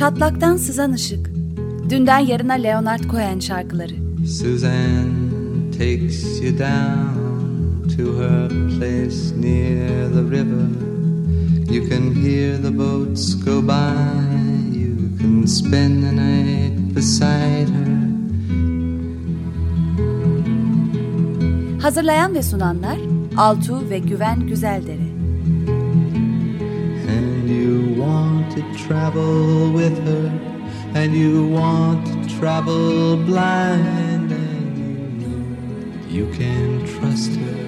Çatlaktan sızan ışık. Dünden yarına Leonard Cohen şarkıları. Suzanne takes you down to her place near the river. You can hear the boats go by. You can spend the night beside her. Hazırlayan ve sunanlar Altu ve Güven Güzeldere. Want to travel with her And you want to travel blind And you know you can trust her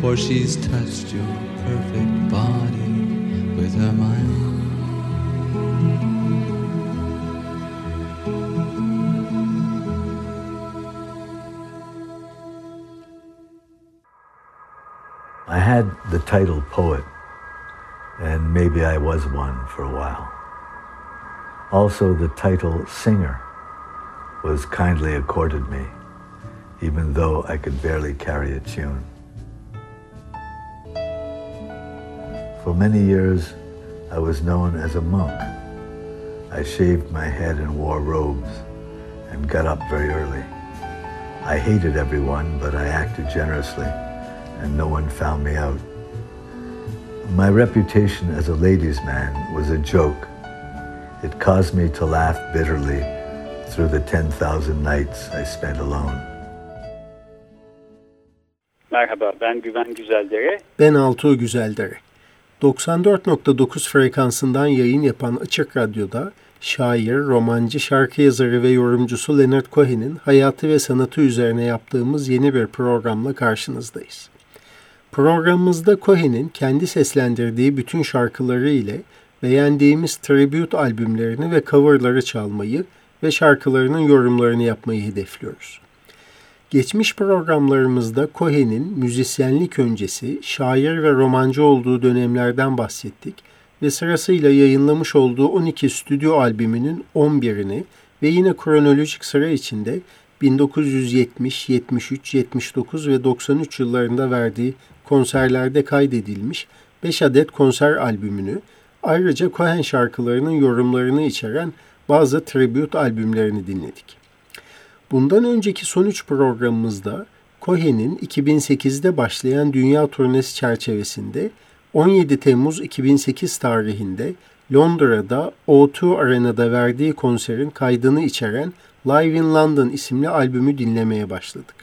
For she's touched your perfect body with her mind. I had the title poet, and maybe I was one for a while. Also, the title singer was kindly accorded me, even though I could barely carry a tune. For many years, I was known as a monk. I shaved my head and wore robes and got up very early. I hated everyone, but I acted generously and no one found me out. My reputation as a ladies' man was a joke. It caused me to laugh bitterly through the 10,000 nights I spent alone. Merhaba, ben Güven Güzeldere. Ben Altuğ Güzeldere. 94.9 frekansından yayın yapan Açık Radyo'da şair, romancı, şarkı yazarı ve yorumcusu Leonard Cohen'in hayatı ve sanatı üzerine yaptığımız yeni bir programla karşınızdayız. Programımızda Cohen'in kendi seslendirdiği bütün şarkıları ile beğendiğimiz tribute albümlerini ve coverları çalmayı ve şarkılarının yorumlarını yapmayı hedefliyoruz. Geçmiş programlarımızda Cohen'in müzisyenlik öncesi, şair ve romancı olduğu dönemlerden bahsettik ve sırasıyla yayınlamış olduğu 12 stüdyo albümünün 11'ini ve yine kronolojik sıra içinde 1970, 73, 79 ve 93 yıllarında verdiği konserlerde kaydedilmiş 5 adet konser albümünü, ayrıca Cohen şarkılarının yorumlarını içeren bazı tribute albümlerini dinledik. Bundan önceki son üç programımızda Cohen'in 2008'de başlayan dünya turnesi çerçevesinde 17 Temmuz 2008 tarihinde Londra'da O2 Arena'da verdiği konserin kaydını içeren Live in London isimli albümü dinlemeye başladık.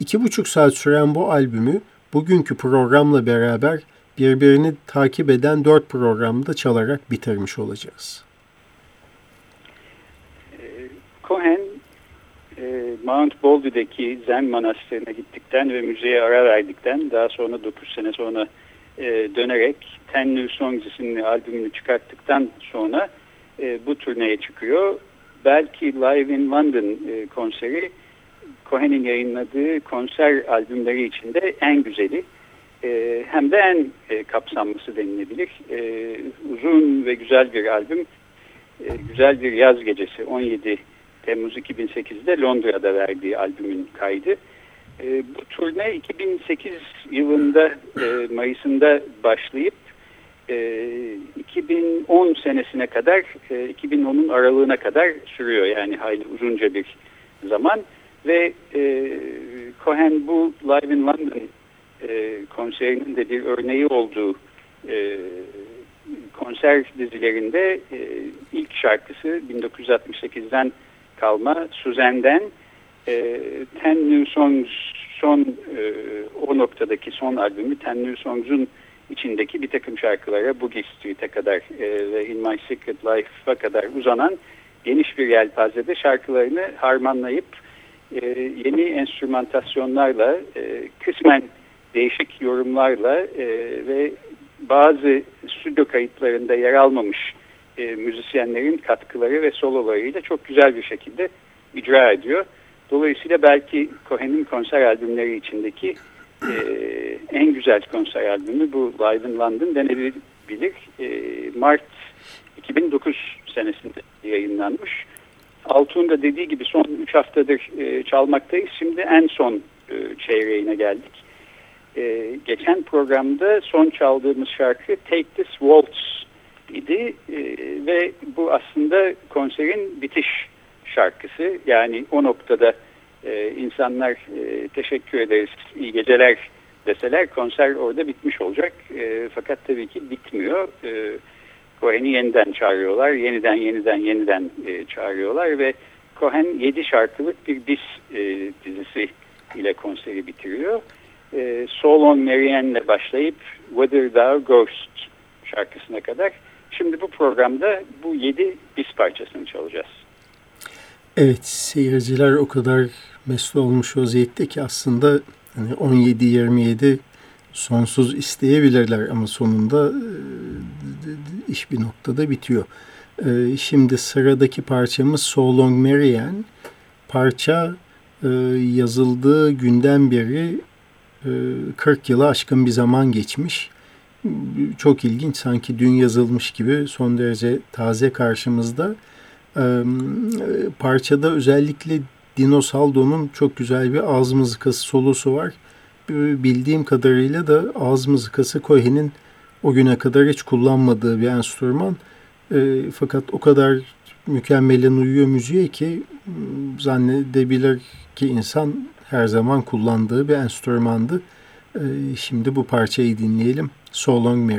İki buçuk saat süren bu albümü bugünkü programla beraber birbirini takip eden dört programda çalarak bitirmiş olacağız. Ee, Cohen, e, Mount Baldy'deki Zen Manastırı'na gittikten ve müzeye ara verdikten daha sonra 9 sene sonra e, dönerek Ten New Songs isimli albümünü çıkarttıktan sonra e, bu turneye çıkıyor. Belki Live in London konseri Cohen'in yayınladığı konser albümleri içinde en güzeli e, hem de en e, kapsamlısı denilebilir. E, uzun ve güzel bir albüm. E, güzel bir yaz gecesi 17 Temmuz 2008'de Londra'da verdiği albümün kaydı. E, bu turne 2008 yılında e, Mayıs'ında başlayıp e, 2010 senesine kadar e, 2010'un aralığına kadar sürüyor. Yani hayli uzunca bir zaman ve e, Cohen bu Live in London e, konserinin de bir örneği olduğu e, konser dizilerinde e, ilk şarkısı 1968'den kalma Suzanne'den e, Ten New Songs son e, o noktadaki son albümü Ten New Songs'un içindeki bir takım şarkılara Boogie Street'e kadar e, ve In My Secret Life'a kadar uzanan geniş bir yelpazede şarkılarını harmanlayıp e, yeni enstrümantasyonlarla e, kısmen değişik yorumlarla e, ve bazı stüdyo kayıtlarında yer almamış e, müzisyenlerin katkıları ve sololarıyla çok güzel bir şekilde icra ediyor. Dolayısıyla belki Cohen'in konser albümleri içindeki e, en güzel konser albümü bu Live in London denebilir. E, Mart 2009 senesinde yayınlanmış. Altun da dediği gibi son 3 haftadır e, çalmaktayız. Şimdi en son e, çeyreğine geldik. E, geçen programda son çaldığımız şarkı Take This Waltz idi e, ve bu aslında konserin bitiş şarkısı. Yani o noktada e, insanlar e, teşekkür ederiz, iyi geceler deseler konser orada bitmiş olacak. E, fakat tabii ki bitmiyor. E, Cohen'i yeniden çağırıyorlar, yeniden yeniden yeniden e, çağırıyorlar ve Cohen 7 şarkılık bir dis e, dizisi ile konseri bitiriyor. E, So Long Marianne başlayıp Whether Thou Ghost şarkısına kadar. Şimdi bu programda bu 7 bis parçasını çalacağız. Evet, seyirciler o kadar mesut olmuş vaziyette ki aslında hani 17-27 sonsuz isteyebilirler ama sonunda e, iş bir noktada bitiyor. E, şimdi sıradaki parçamız So Long Marianne. Parça e, yazıldığı günden beri 40 yılı aşkın bir zaman geçmiş. Çok ilginç sanki dün yazılmış gibi son derece taze karşımızda. Parçada özellikle Dino Saldo'nun çok güzel bir ağız mızıkası solosu var. Bildiğim kadarıyla da ağız mızıkası Cohen'in o güne kadar hiç kullanmadığı bir enstrüman. E, fakat o kadar mükemmelen uyuyor müziğe ki zannedebilir ki insan her zaman kullandığı bir enstrümandı. E, şimdi bu parçayı dinleyelim. So Long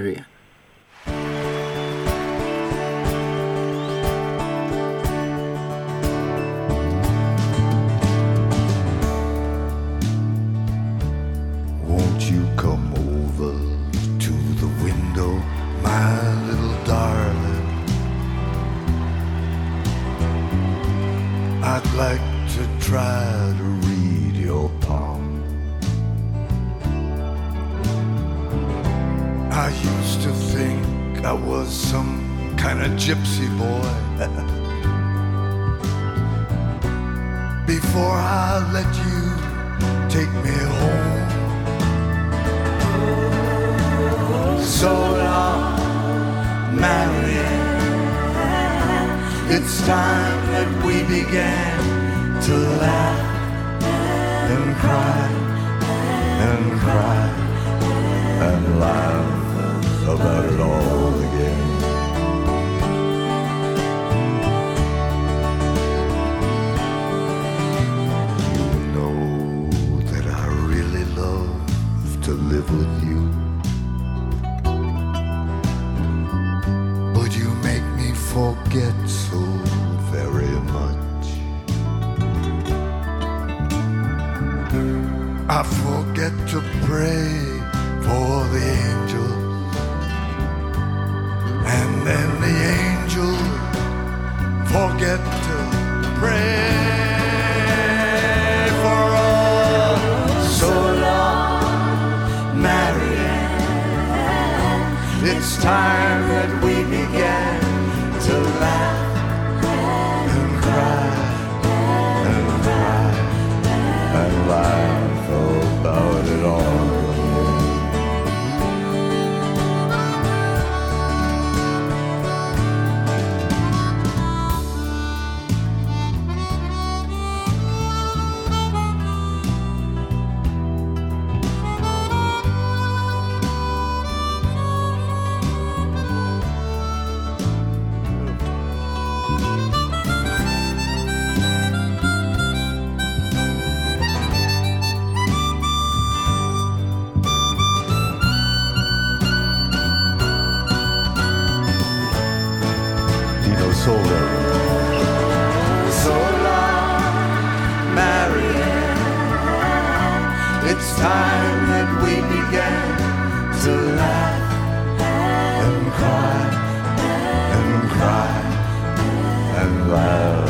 Marianne.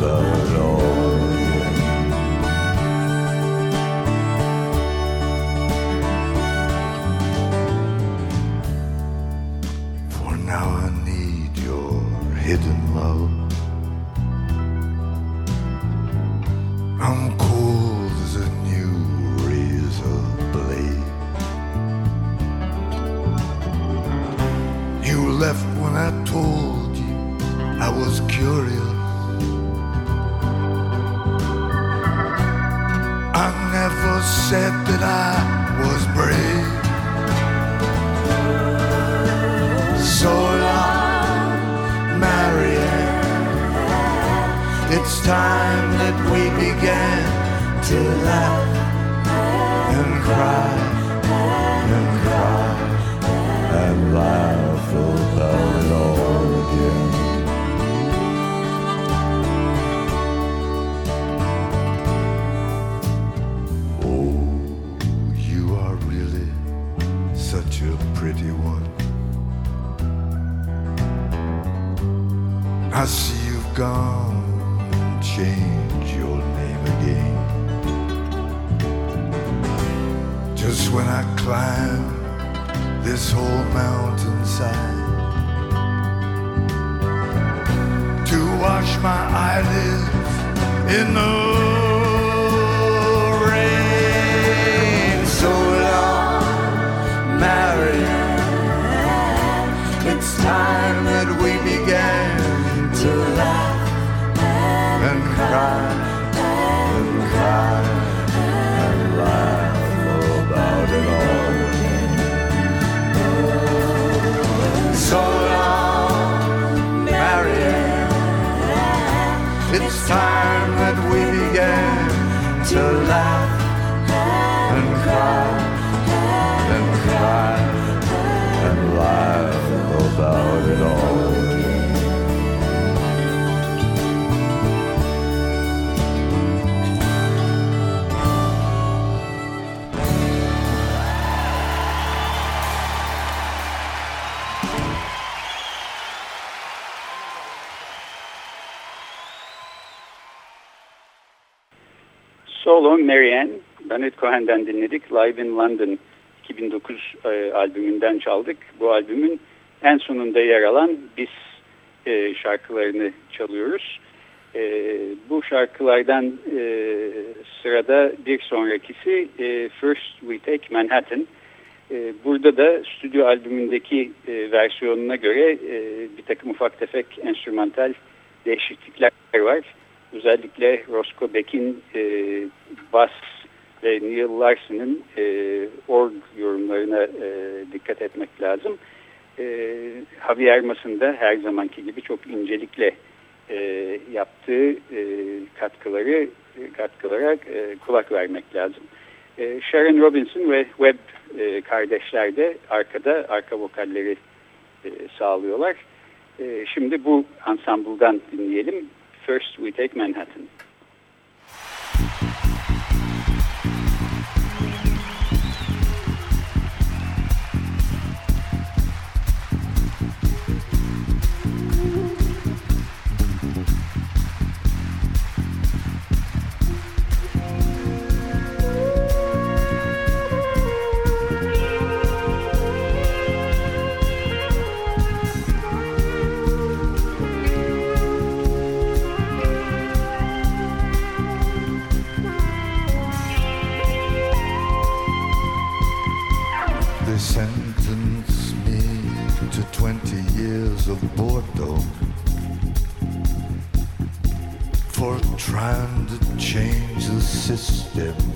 so long. So Long Marianne, Leonard Cohen'den dinledik. Live in London 2009 e, albümünden çaldık. Bu albümün en sonunda yer alan Biz e, şarkılarını çalıyoruz. E, bu şarkılardan e, sırada bir sonrakisi e, First We Take Manhattan. E, burada da stüdyo albümündeki e, versiyonuna göre e, bir takım ufak tefek enstrümantal değişiklikler var. Özellikle Roscoe Beck'in e, bas ve Neil Larson'ın e, org yorumlarına e, dikkat etmek lazım. E, Javier Mas'ın da her zamanki gibi çok incelikle e, yaptığı e, katkıları katkılara e, kulak vermek lazım. E, Sharon Robinson ve Webb e, kardeşler de arkada arka vokalleri e, sağlıyorlar. E, şimdi bu ansambuldan dinleyelim. First We Take Manhattan. System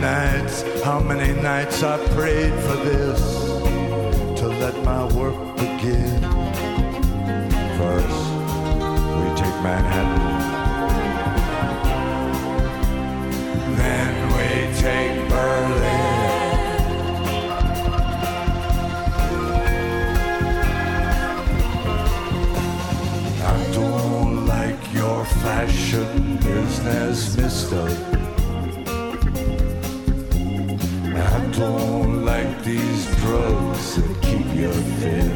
nights, how many nights I prayed for this to let my work begin. First, we take Manhattan. Then we take Berlin. I don't like your fashion business, mister. Drugs that keep you thin.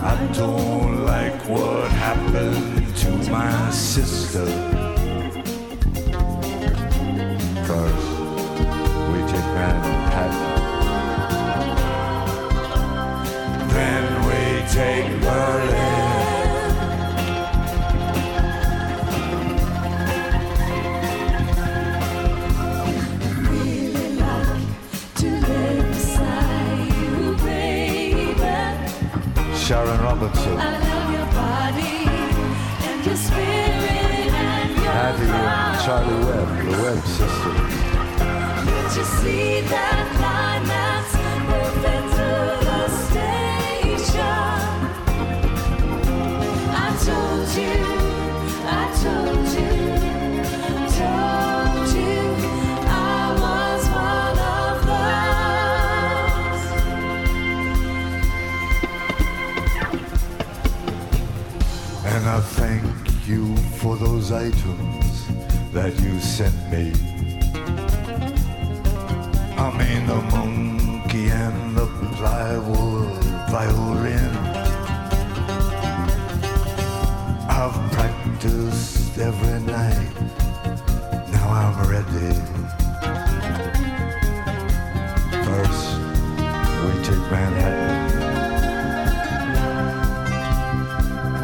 I don't like what happened to my sister. Charlie Webb, the Webb sisters. Can't you see that line that's moving through the station? I told you, I told you, told you I was one of those. And I thank you for those items that you sent me. I mean the monkey and the plywood violin. I've practiced every night. Now I'm ready. First, we take Manhattan.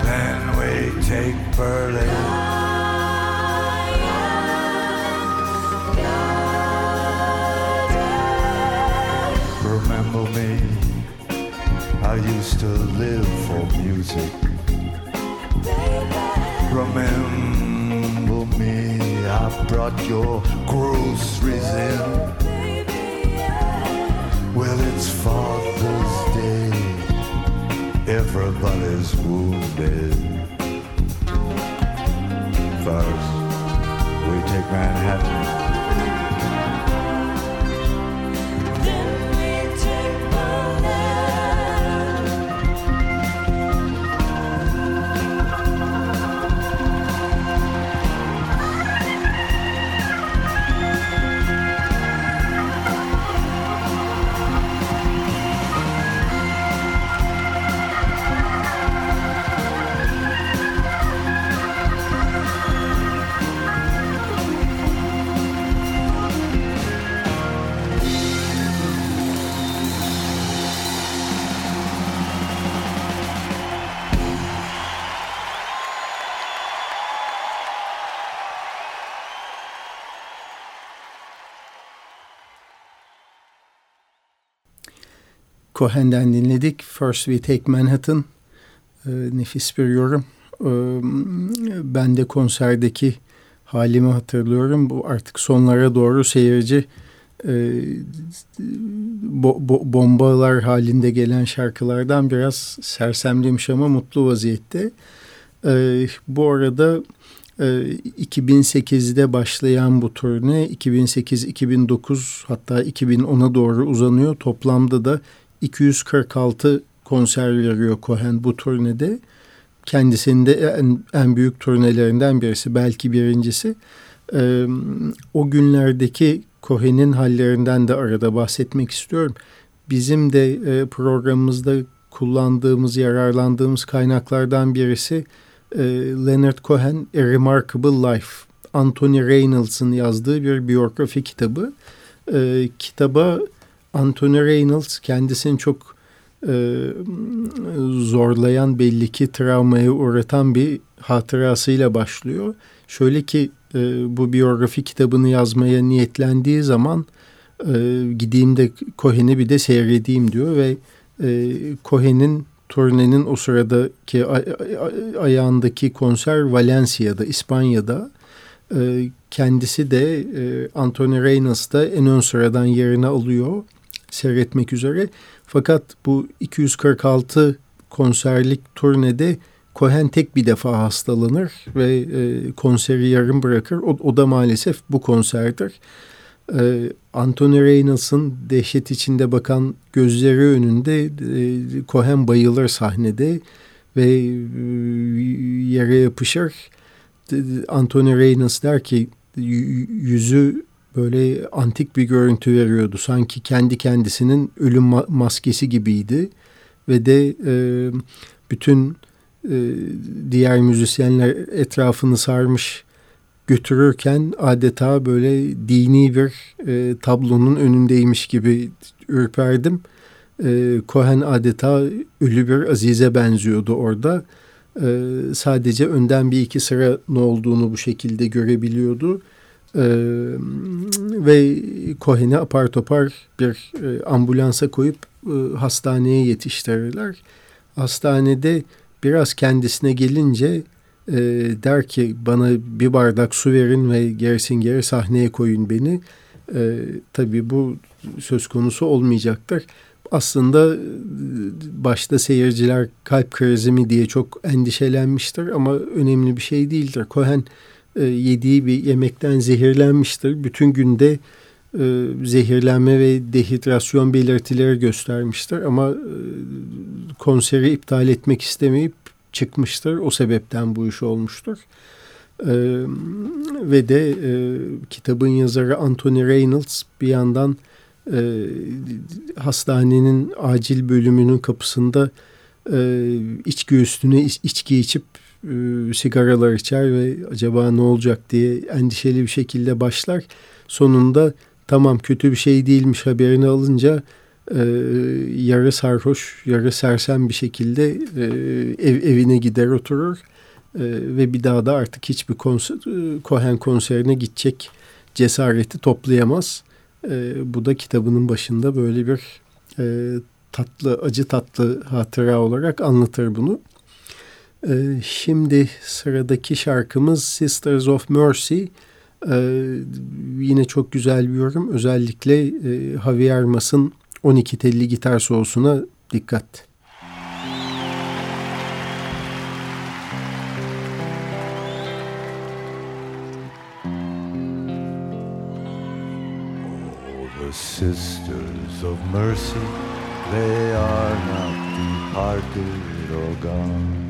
Then we take Berlin. I used to live for music. Remember me? I brought your groceries in. Well, it's Father's Day. Everybody's wounded. First, we take Manhattan. Cohen'den dinledik. First We Take Manhattan. Ee, nefis bir yorum. Ee, ben de konserdeki halimi hatırlıyorum. Bu artık sonlara doğru seyirci e, bo- bo- bombalar halinde gelen şarkılardan biraz sersemlemiş ama mutlu vaziyette. Ee, bu arada e, 2008'de başlayan bu turne 2008-2009 hatta 2010'a doğru uzanıyor. Toplamda da 246 konser veriyor Cohen bu turnede. Kendisinin de en, en büyük turnelerinden birisi belki birincisi. Ee, o günlerdeki Cohen'in hallerinden de arada bahsetmek istiyorum. Bizim de e, programımızda kullandığımız, yararlandığımız kaynaklardan birisi e, Leonard Cohen A Remarkable Life. Anthony Reynolds'ın yazdığı bir biyografi kitabı. E, kitaba Anthony Reynolds kendisini çok e, zorlayan belli ki travmaya uğratan bir hatırasıyla başlıyor. Şöyle ki e, bu biyografi kitabını yazmaya niyetlendiği zaman e, gideyim de Cohen'i bir de seyredeyim diyor ve e, Cohen'in turnenin o sıradaki ay- ay- ayağındaki konser Valencia'da, İspanya'da. E, kendisi de e, Anthony Reynolds da en ön sıradan yerini alıyor seyretmek üzere. Fakat bu 246 konserlik turnede Cohen tek bir defa hastalanır ve e, konseri yarım bırakır. O, o da maalesef bu konserdir. E, Anthony Reynolds'ın dehşet içinde bakan gözleri önünde e, Cohen bayılır sahnede ve e, yere yapışır. Anthony Reynolds der ki yüzü böyle antik bir görüntü veriyordu. Sanki kendi kendisinin ölüm maskesi gibiydi. Ve de e, bütün e, diğer müzisyenler etrafını sarmış götürürken adeta böyle dini bir e, tablonun önündeymiş gibi ürperdim. E, Cohen adeta ölü bir azize benziyordu orada. E, sadece önden bir iki sıra ne olduğunu bu şekilde görebiliyordu. Ee, ve Cohen'i apar topar bir e, ambulansa koyup e, hastaneye yetiştirirler. Hastanede biraz kendisine gelince e, der ki bana bir bardak su verin ve gerisin geri sahneye koyun beni. E, tabii bu söz konusu olmayacaktır. Aslında e, başta seyirciler kalp krizi mi diye çok endişelenmiştir ama önemli bir şey değildir. Cohen e, yediği bir yemekten zehirlenmiştir. Bütün günde e, zehirlenme ve dehidrasyon belirtileri göstermiştir ama e, konseri iptal etmek istemeyip çıkmıştır. O sebepten bu iş olmuştur. E, ve de e, kitabın yazarı Anthony Reynolds bir yandan e, hastanenin acil bölümünün kapısında e, içki üstüne iç, içki içip e, sigaralar içer ve acaba ne olacak diye endişeli bir şekilde başlar. Sonunda tamam kötü bir şey değilmiş haberini alınca e, yarı sarhoş, yarı sersem bir şekilde e, ev, evine gider oturur. E, ve bir daha da artık hiçbir konser, e, Cohen konserine gidecek cesareti toplayamaz. E, bu da kitabının başında böyle bir e, tatlı, acı tatlı hatıra olarak anlatır bunu. Ee, şimdi sıradaki şarkımız Sisters of Mercy. Ee, yine çok güzel bir yorum. Özellikle e, Javier Mas'ın 12 telli gitar solosuna dikkat. Oh, sisters of mercy, they are not departed or gone.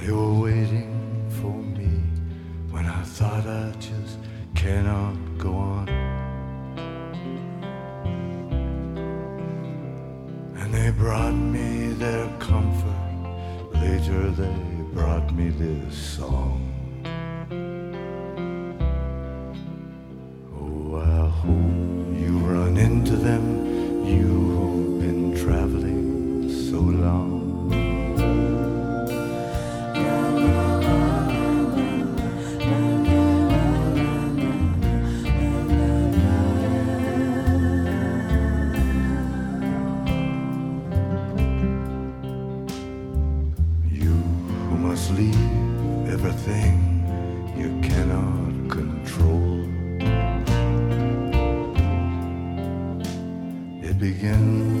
They were waiting for me when I thought I just cannot go on. And they brought me their comfort. Later they brought me this song. Oh, I hope you run into them, you who've been traveling so long. Must leave everything you cannot control. It begins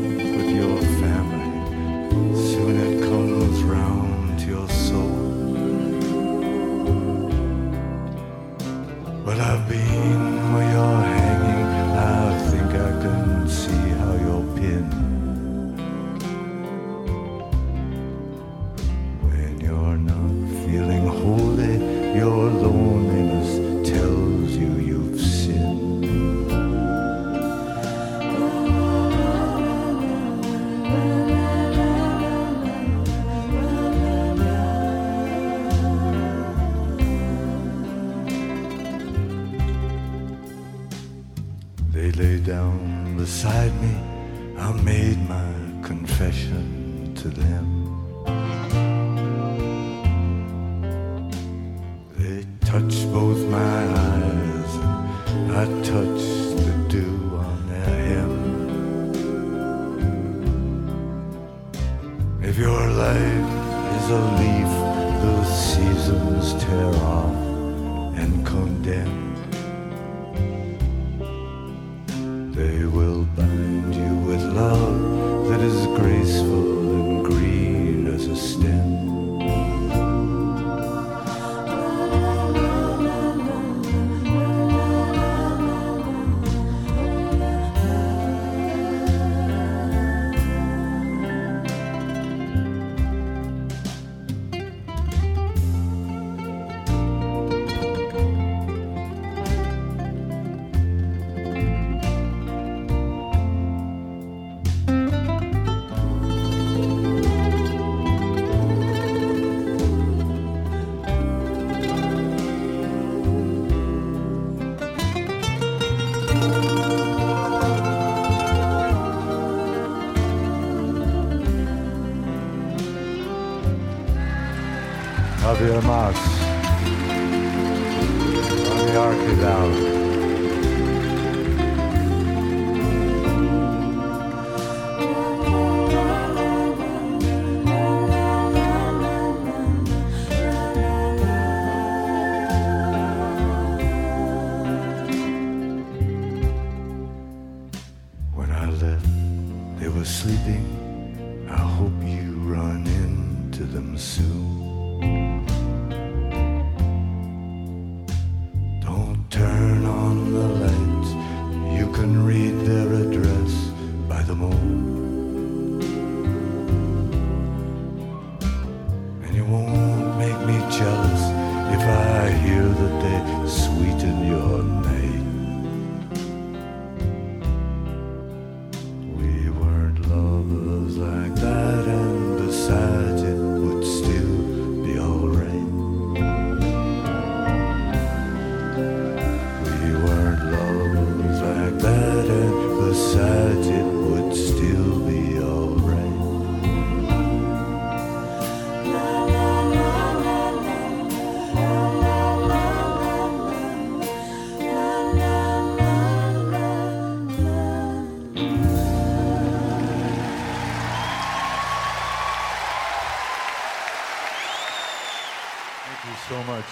you so much.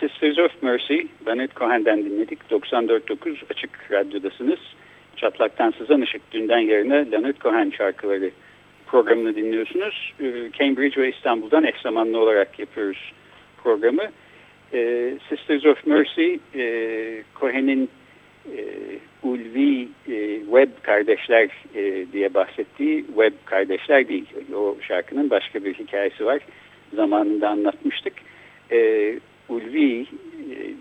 Sisters of Mercy, Leonard Cohen'den dinledik. 94.9 Açık Radyo'dasınız. Çatlaktan Sızan Işık dünden yarına Leonard Cohen şarkıları programını dinliyorsunuz. Ee, Cambridge ve İstanbul'dan eş zamanlı olarak yapıyoruz programı. Ee, Sisters of Mercy, e, Cohen'in e, ulvi e, web kardeşler e, diye bahsettiği web kardeşler değil. O şarkının başka bir hikayesi var. Zamanında anlatmıştık. E, ulvi e,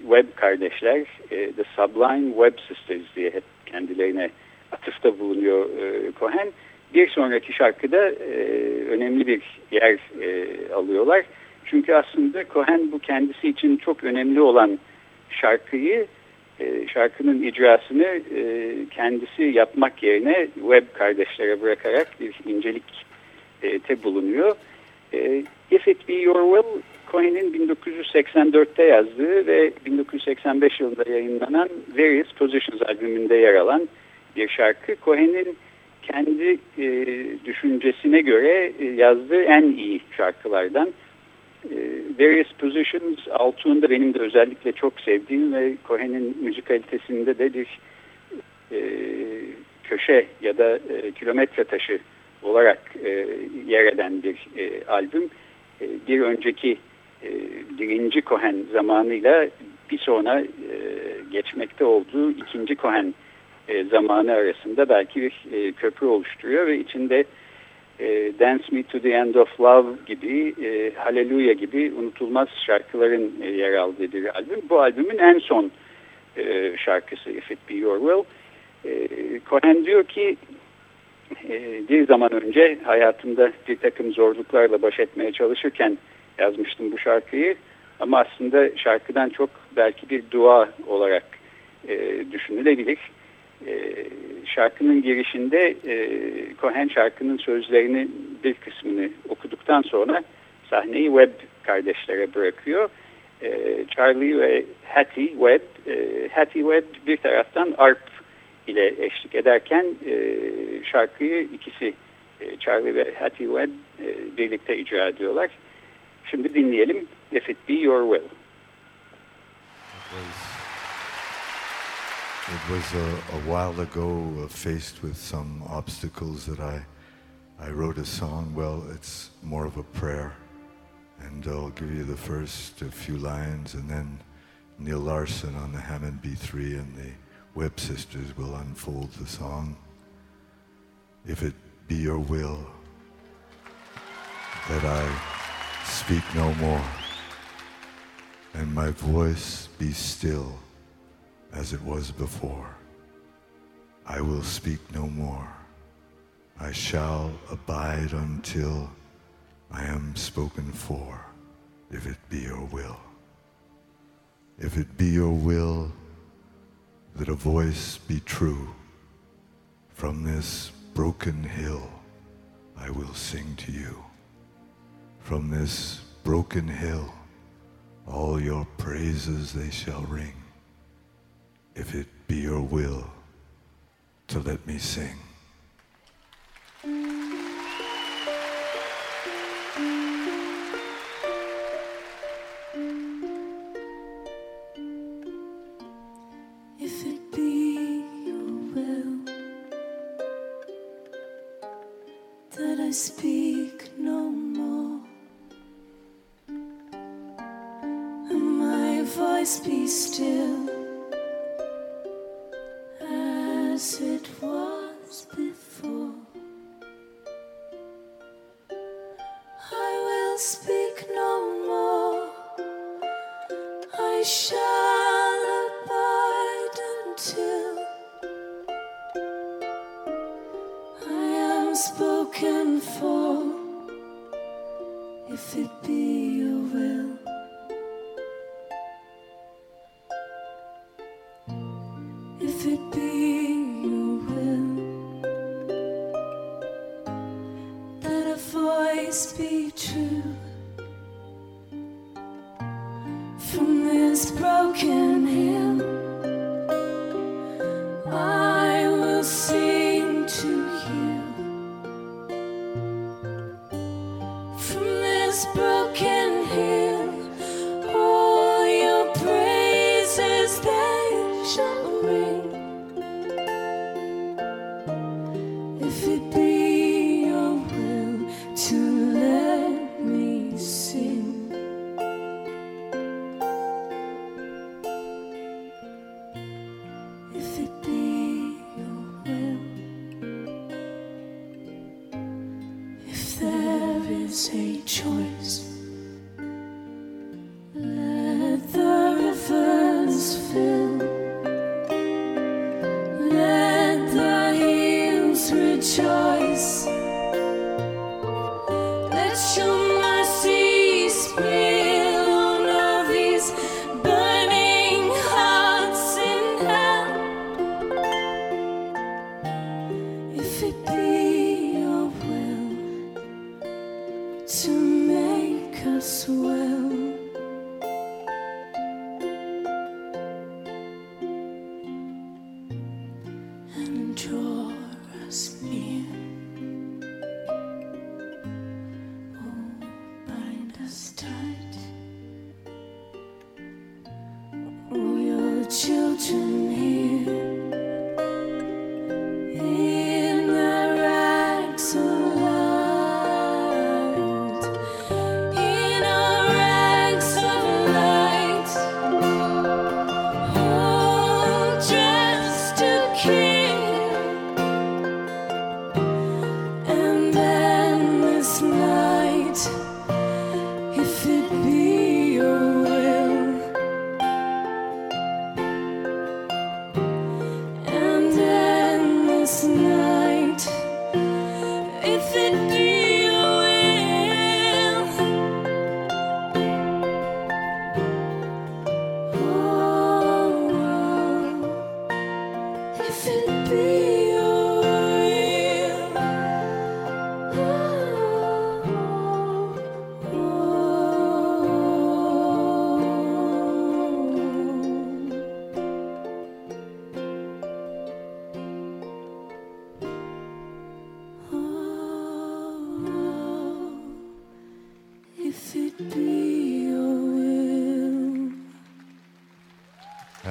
web kardeşler e, The Sublime Web Sisters diye hep kendilerine atıfta bulunuyor e, Cohen. Bir sonraki şarkıda e, önemli bir yer e, alıyorlar. Çünkü aslında Cohen bu kendisi için çok önemli olan şarkıyı e, şarkının icrasını e, kendisi yapmak yerine web kardeşlere bırakarak bir incelik e, bulunuyor. If It Be Your Will, Cohen'in 1984'te yazdığı ve 1985 yılında yayınlanan Various Positions albümünde yer alan bir şarkı. Cohen'in kendi düşüncesine göre yazdığı en iyi şarkılardan. E, Various Positions altında benim de özellikle çok sevdiğim ve Cohen'in müzikalitesinde de bir e, köşe ya da e, kilometre taşı olarak e, yer eden bir e, albüm. E, bir önceki e, birinci Cohen zamanıyla bir sonra e, geçmekte olduğu ikinci Cohen e, zamanı arasında belki bir e, köprü oluşturuyor ve içinde Dance Me to the End of Love gibi, e, Hallelujah gibi unutulmaz şarkıların e, yer aldığı bir albüm. Bu albümün en son e, şarkısı If It Be Your Will. E, Cohen diyor ki e, bir zaman önce hayatımda bir takım zorluklarla baş etmeye çalışırken yazmıştım bu şarkıyı. Ama aslında şarkıdan çok belki bir dua olarak e, düşünülebilir. E, şarkının girişinde e, Cohen şarkının sözlerini bir kısmını okuduktan sonra sahneyi Webb kardeşlere bırakıyor. E, Charlie ve Hattie Webb, e, Hattie Webb bir taraftan arp ile eşlik ederken e, şarkıyı ikisi Charlie ve Hattie Webb birlikte icra ediyorlar. Şimdi dinleyelim If It Be Your Will. It was a, a while ago, uh, faced with some obstacles, that I, I wrote a song. Well, it's more of a prayer. And I'll give you the first few lines, and then Neil Larson on the Hammond B3 and the Webb Sisters will unfold the song. If it be your will that I speak no more, and my voice be still as it was before. I will speak no more. I shall abide until I am spoken for, if it be your will. If it be your will that a voice be true, from this broken hill I will sing to you. From this broken hill all your praises they shall ring if it be your will to let me sing.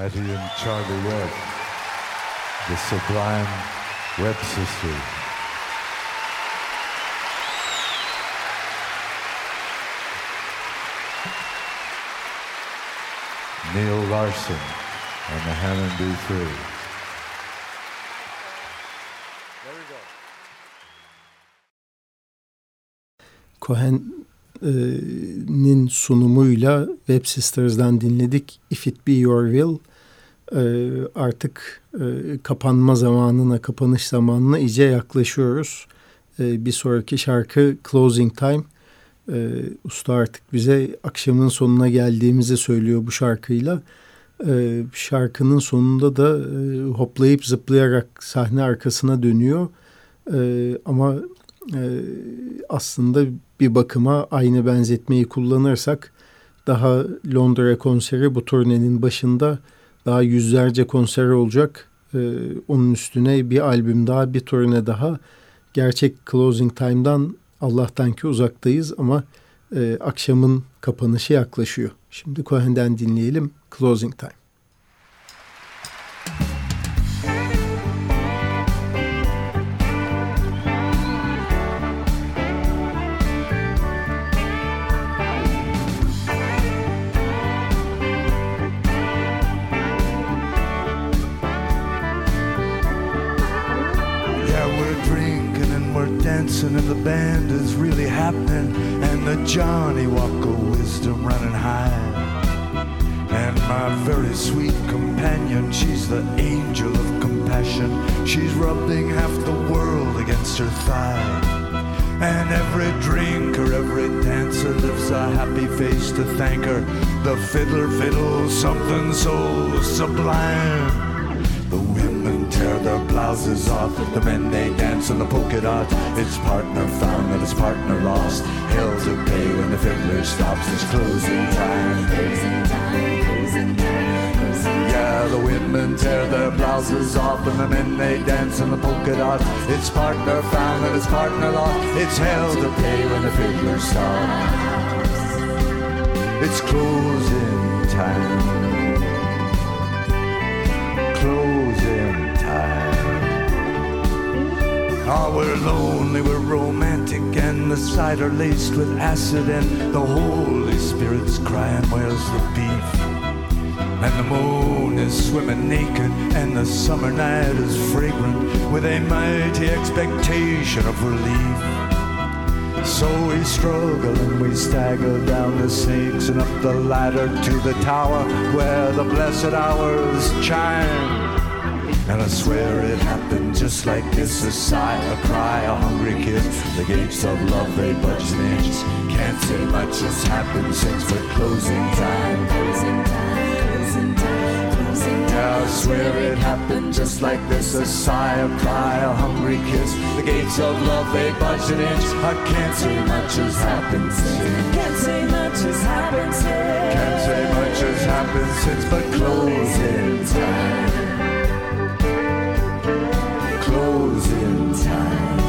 Hattie and Charlie Webb, the sublime Webb sisters. Neil Larson and the Hammond B3. Cohen'in sunumuyla Web Sisters'dan dinledik If It Be Your Will. Ee, artık e, kapanma zamanına, kapanış zamanına iyice yaklaşıyoruz. Ee, bir sonraki şarkı Closing Time. Ee, usta artık bize akşamın sonuna geldiğimizi söylüyor bu şarkıyla. Şarkının sonunda da e, hoplayıp zıplayarak sahne arkasına dönüyor. Ama e, aslında bir bakıma aynı benzetmeyi kullanırsak daha Londra konseri bu turnenin başında daha yüzlerce konser olacak. Ee, onun üstüne bir albüm daha, bir turne daha. Gerçek Closing Time'dan Allah'tan ki uzaktayız ama e, akşamın kapanışı yaklaşıyor. Şimdi Cohen'den dinleyelim Closing Time. Very sweet companion, she's the angel of compassion. She's rubbing half the world against her thigh. And every drinker, every dancer lifts a happy face to thank her. The fiddler fiddles something so sublime. The women tear their blouses off, the men they dance in the polka dot. Its partner found and its partner lost. Hell to pay when the fiddler stops. It's closing time. Yeah, the women tear their blouses off and the men they dance in the polka dot. Its partner found and its partner lost. It's hell to pay when the fiddler stops. It's closing time. Closing time. Oh, we're lonely, we're romantic, and the cider laced with acid, and the Holy Spirit's crying, Where's the beef? And the moon is swimming naked, and the summer night is fragrant with a mighty expectation of relief. So we struggle and we stagger down the snakes and up the ladder to the tower where the blessed hours chime. And I swear it happened just like this A sigh, a cry, a hungry kiss The gates of love, they budge an inch Can't say much has happened since the closing time Yeah, I swear it happened just like this. A sigh, a cry, a hungry kiss. The gates of love, they budge an inch. I can't say much has happened since. Can't say much has happened since. Can't say much has happened since But closing time. Closing time.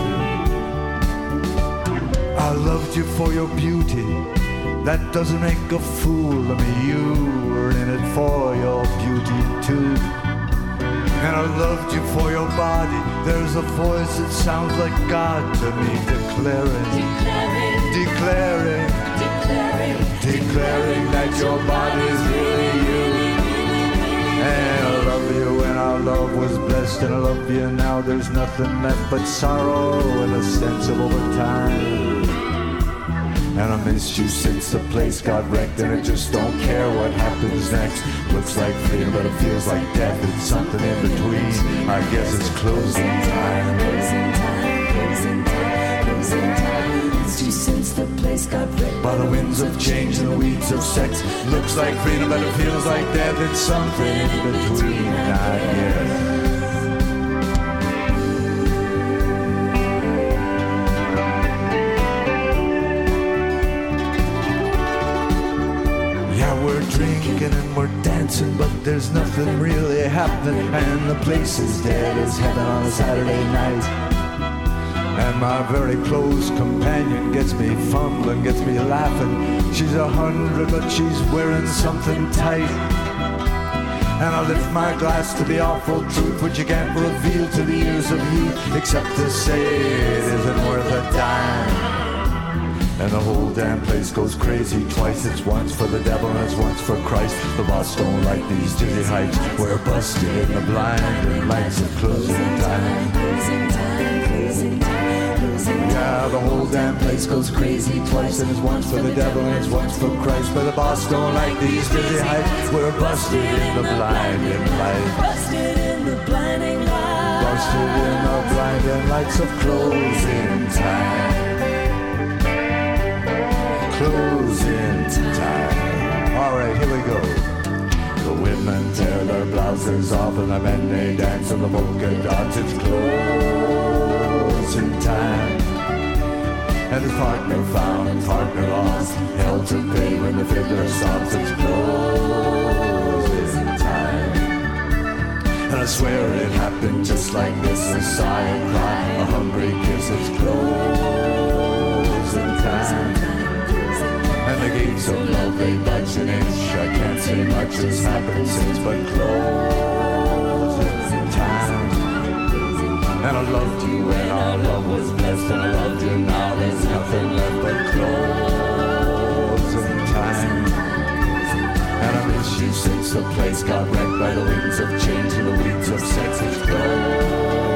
I loved you for your beauty That doesn't make a fool of me. You were in it for your beauty too. And I loved you for your body. There's a voice that sounds like God to me. Declaring, Declaring, declaring, declaring, declaring that your body's really you. And I love you when our love was blessed. And I love you now. There's nothing left but sorrow And a sense of overtime And I missed you since the place got wrecked And I just don't care what happens next. Looks like freedom but it feels like death. It's something in between. I guess it's closing time. Closing time, closing time, closing time. You since the place got wrecked. By the winds of change and the weeds of sex. Looks like freedom but it feels like death. It's something in between I guess dancing, but there's nothing really happening. And the place is dead as heaven on a Saturday night. And my very close companion gets me fumbling, gets me laughing. She's a hundred, but she's wearing something tight. And I lift my glass to the awful truth which you can't reveal to the ears of youth except to say it isn't worth a dime. And the whole damn place goes crazy twice. It's once for the devil and it's once for Christ. The boss don't like these dizzy heights. We're busted in the blinding lights of closing time. Closing time, closing time, closing time. Yeah, the whole damn place goes crazy twice. And it's once for the devil and it's once for Christ. But the boss don't like these dizzy heights. We're busted in the blinding lights. Busted in the blinding light. Busted in the blinding lights of closing time closing time. All right, here we go. The women tear their blouses off and the men they dance in the polka dots. It's closing time. And his partner found, partner lost, hell to pay when the fiddler stops. It's closing time. And I swear it happened just like this, a sigh, a cry, a hungry kiss. It's closing time. Gates of love they budge an inch. I can't say much has happened since, but closing time. And I loved you when our love was blessed, and I loved you now. There's nothing left but closing time. And I miss you since the place got wrecked by the winds of change and the weeds of sex. It's closing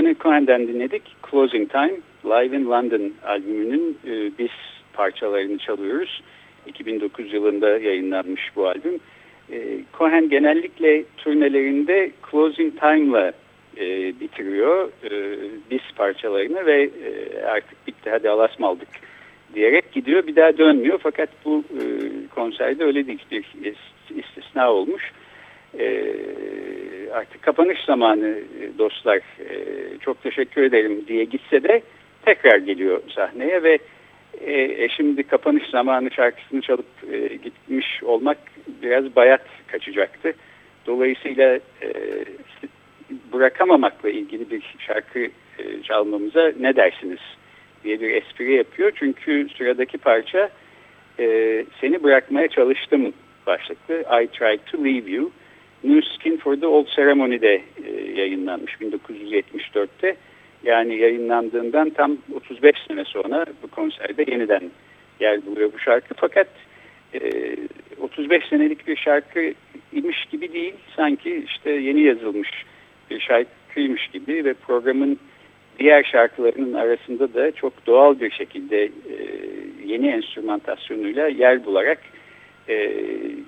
Leonard Cohen'den dinledik. Closing Time, Live in London albümünün e, biz parçalarını çalıyoruz. 2009 yılında yayınlanmış bu albüm. E, Cohen genellikle turnelerinde Closing Time'la e, bitiriyor e, biz parçalarını ve e, artık bitti hadi alasmaldık diyerek gidiyor. Bir daha dönmüyor fakat bu e, konserde öyle değil bir is- istisna olmuş. E, artık kapanış zamanı e, dostlar e, çok teşekkür ederim diye gitse de tekrar geliyor sahneye ve e, e, şimdi kapanış zamanı şarkısını çalıp gitmiş olmak biraz bayat kaçacaktı. Dolayısıyla bırakamamakla ilgili bir şarkı çalmamıza ne dersiniz diye bir espri yapıyor. Çünkü sıradaki parça seni bırakmaya çalıştım başlıklı I Tried to Leave You. New Skin for the Old Ceremony'de e, yayınlanmış 1974'te. Yani yayınlandığından tam 35 sene sonra bu konserde yeniden yer buluyor bu şarkı. Fakat e, 35 senelik bir şarkı imiş gibi değil. Sanki işte yeni yazılmış bir şarkıymış gibi ve programın diğer şarkılarının arasında da çok doğal bir şekilde e, yeni enstrümantasyonuyla yer bularak e,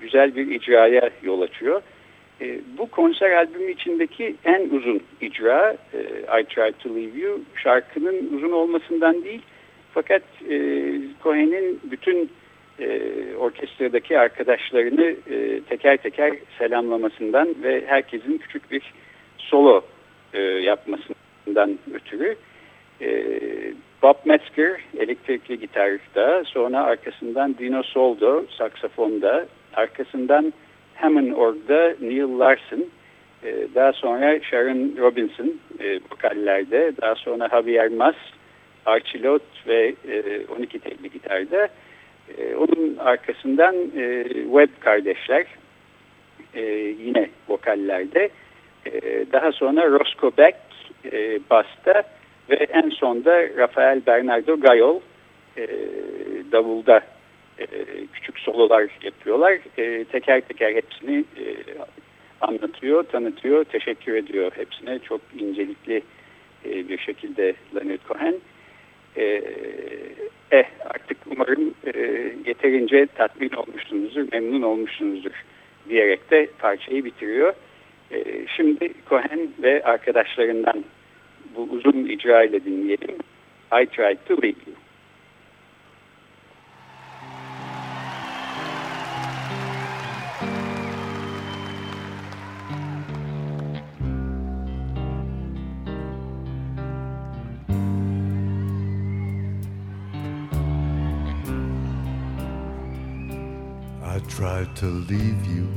güzel bir icraya yol açıyor. E, bu konser albümü içindeki en uzun icra e, I Tried to Leave You şarkının uzun olmasından değil fakat e, Cohen'in bütün e, orkestradaki arkadaşlarını e, teker teker selamlamasından ve herkesin küçük bir solo e, yapmasından ötürü e, Bob Metzger elektrikli gitarda sonra arkasından Dino Soldo saksafonda arkasından Hammond Org'da Neil Larson, e, daha sonra Sharon Robinson e, vokallerde, daha sonra Javier Mas, Archie Lott ve e, 12 telli gitarda. E, onun arkasından e, Webb kardeşler e, yine vokallerde. E, daha sonra Roscoe Beck e, basta ve en sonda Rafael Bernardo Gayol e, davulda e, küçük sololar yapıyorlar. E, teker teker hepsini e, anlatıyor, tanıtıyor, teşekkür ediyor hepsine. Çok incelikli bir şekilde Leonard Cohen. E, eh artık umarım e, yeterince tatmin olmuşsunuzdur, memnun olmuşsunuzdur diyerek de parçayı bitiriyor. Şimdi Cohen ve arkadaşlarından bu uzun icra ile dinleyelim. I tried to leave you. Tried to leave you.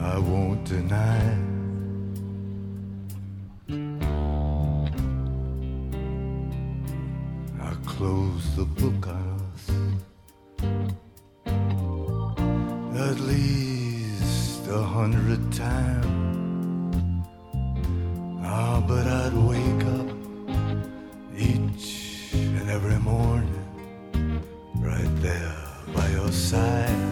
I won't deny. I closed the book on us. At least a hundred times. Ah, but I'd wake side.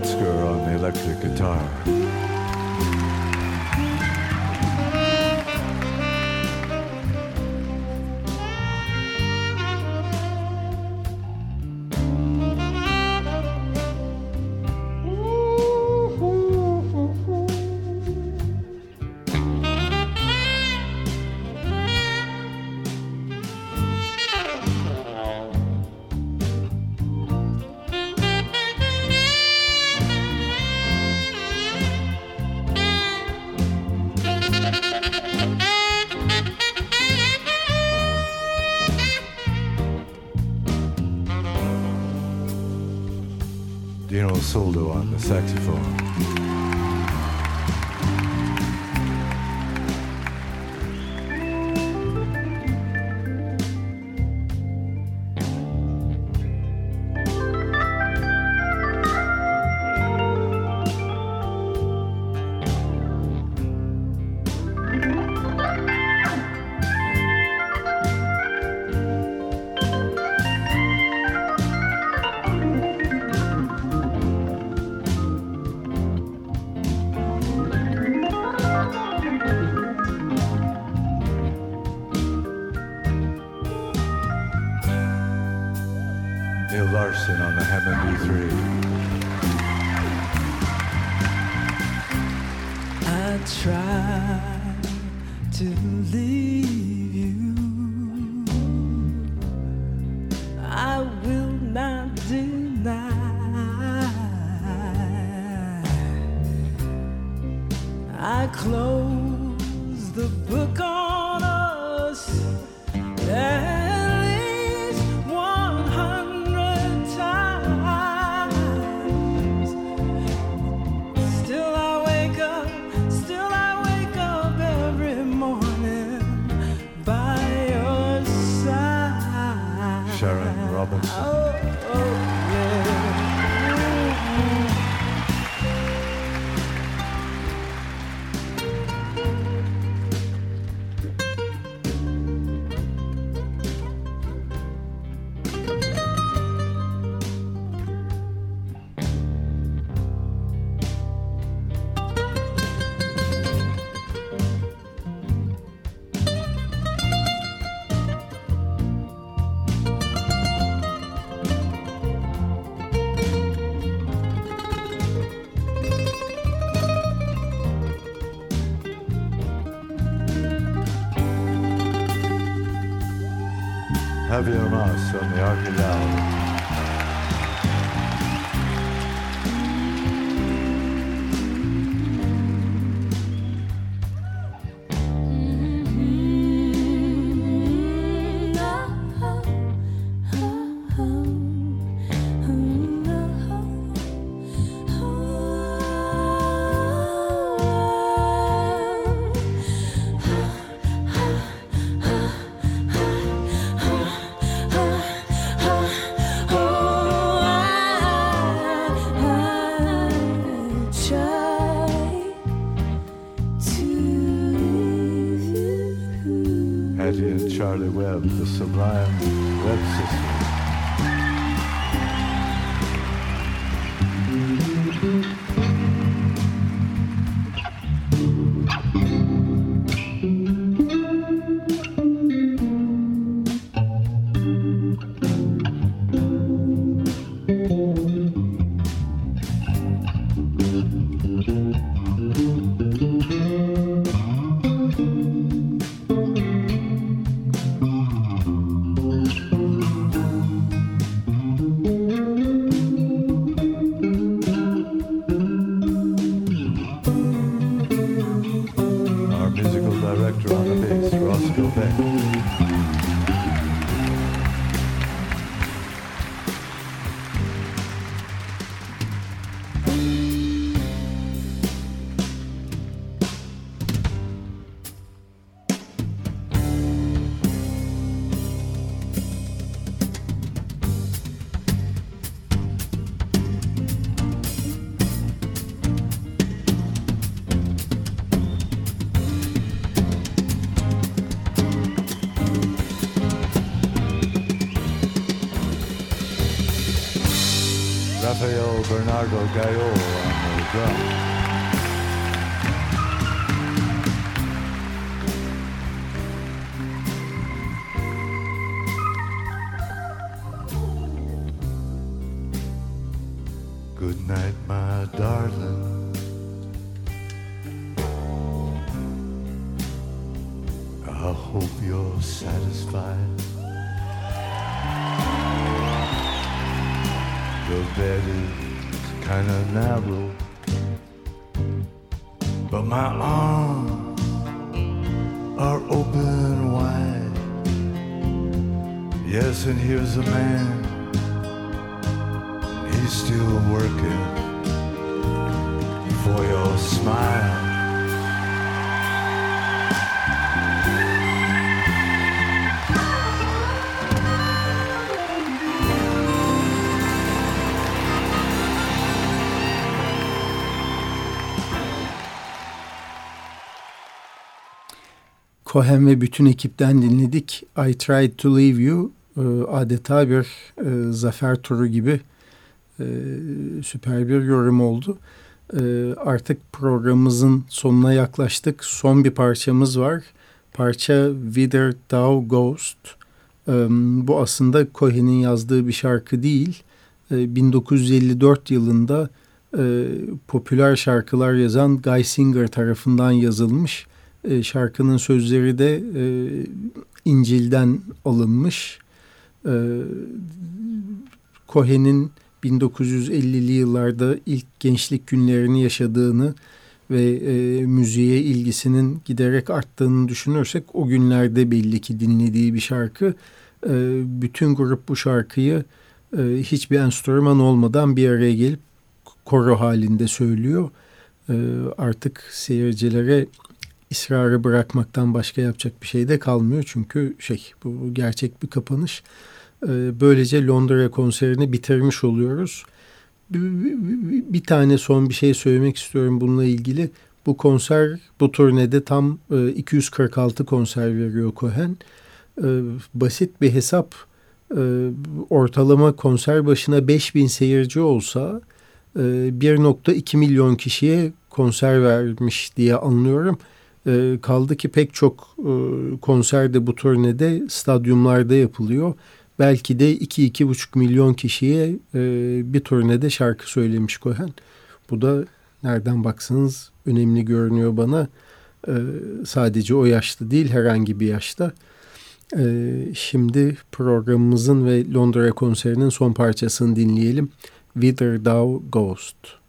Metzger on the electric guitar. Saxophone. Sharon Robinson. Oh, oh, Bernardo and here's a man, he's still working for your smile. Cohen ve bütün ekipten dinledik. I Tried to Leave You e, adeta bir e, zafer turu gibi e, süper bir yorum oldu. E, artık programımızın sonuna yaklaştık. Son bir parçamız var. Parça Wither Thou Ghost. E, bu aslında Cohen'in yazdığı bir şarkı değil. E, 1954 yılında e, popüler şarkılar yazan Guy Singer tarafından yazılmış e, şarkının sözleri de e, İncil'den alınmış. E, Cohen'in 1950'li yıllarda ilk gençlik günlerini yaşadığını ve e, müziğe ilgisinin giderek arttığını düşünürsek o günlerde belli ki dinlediği bir şarkı. E, bütün grup bu şarkıyı e, hiçbir enstrüman olmadan bir araya gelip koro halinde söylüyor. E, artık seyircilere ısrarı bırakmaktan başka yapacak bir şey de kalmıyor. Çünkü şey bu gerçek bir kapanış. Ee, böylece Londra konserini bitirmiş oluyoruz. Bir, tane son bir şey söylemek istiyorum bununla ilgili. Bu konser bu turnede tam 246 e, konser veriyor Cohen. Ee, basit bir hesap e, ortalama konser başına 5000 seyirci olsa 1.2 e, milyon kişiye konser vermiş diye anlıyorum. E, kaldı ki pek çok e, konser bu turnede stadyumlarda yapılıyor. Belki de 2-2,5 milyon kişiye e, bir turnede şarkı söylemiş Cohen. Bu da nereden baksanız önemli görünüyor bana. E, sadece o yaşta değil herhangi bir yaşta. Ee, şimdi programımızın ve Londra konserinin son parçasını dinleyelim. Whither Thou Ghost.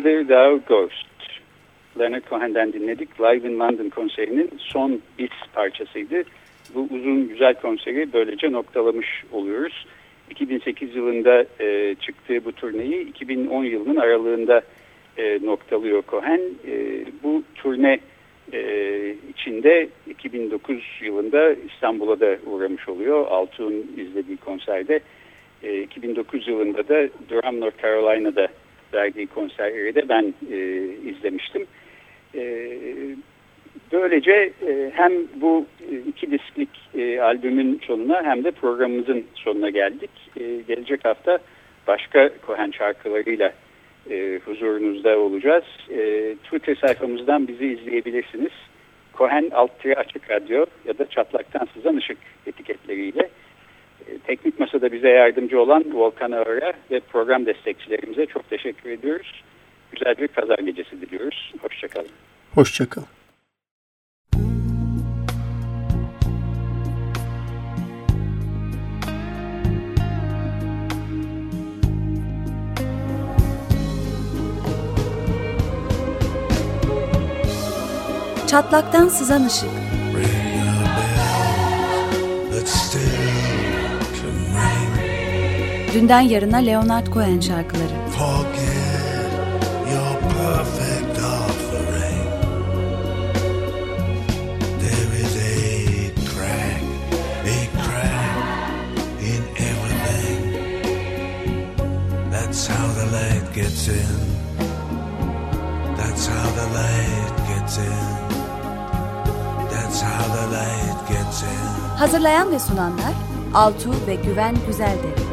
Whither Thou Ghost. Leonard Cohen'den dinledik. Live in London konserinin son bis parçasıydı. Bu uzun güzel konseri böylece noktalamış oluyoruz. 2008 yılında e, çıktığı bu turneyi 2010 yılının aralığında e, noktalıyor Cohen. E, bu turne e, içinde 2009 yılında İstanbul'a da uğramış oluyor. Altuğ'un izlediği konserde. E, 2009 yılında da Durham, North Carolina'da verdiği konserleri de ben e, izlemiştim. E, böylece e, hem bu e, iki disklik e, albümün sonuna hem de programımızın sonuna geldik. E, gelecek hafta başka Cohen şarkılarıyla e, huzurunuzda olacağız. E, Twitter sayfamızdan bizi izleyebilirsiniz. Cohen Alt Açık Radyo ya da Çatlaktan Sızan Işık etiketleriyle. Teknik Masada bize yardımcı olan Volkan Ağır'a ve program destekçilerimize çok teşekkür ediyoruz. Güzel bir pazar gecesi diliyoruz. Hoşçakalın. Hoşçakalın. Çatlaktan sızan ışık. But still can ring. Dünden yarına Leonard Cohen şarkıları. Forget your perfect offering. There is a crack, a crack in everything. That's how the light gets in. That's how the light gets in. That's how the light gets in. Hazırlayan ve sunanlar Altuğ ve Güven Güzeldere.